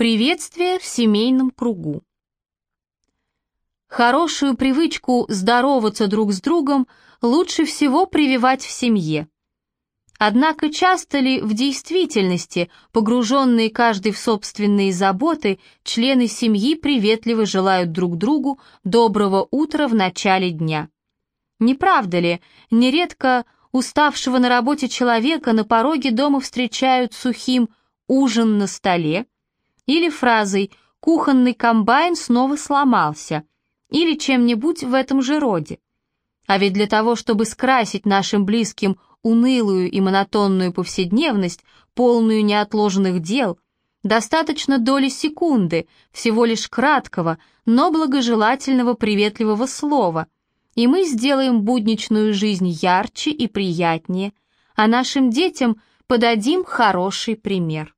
Приветствие в семейном кругу. Хорошую привычку здороваться друг с другом лучше всего прививать в семье. Однако часто ли в действительности, погруженные каждый в собственные заботы, члены семьи приветливо желают друг другу доброго утра в начале дня? Не правда ли, нередко уставшего на работе человека на пороге дома встречают сухим «ужин на столе», или фразой «кухонный комбайн снова сломался», или чем-нибудь в этом же роде. А ведь для того, чтобы скрасить нашим близким унылую и монотонную повседневность, полную неотложенных дел, достаточно доли секунды, всего лишь краткого, но благожелательного приветливого слова, и мы сделаем будничную жизнь ярче и приятнее, а нашим детям подадим хороший пример.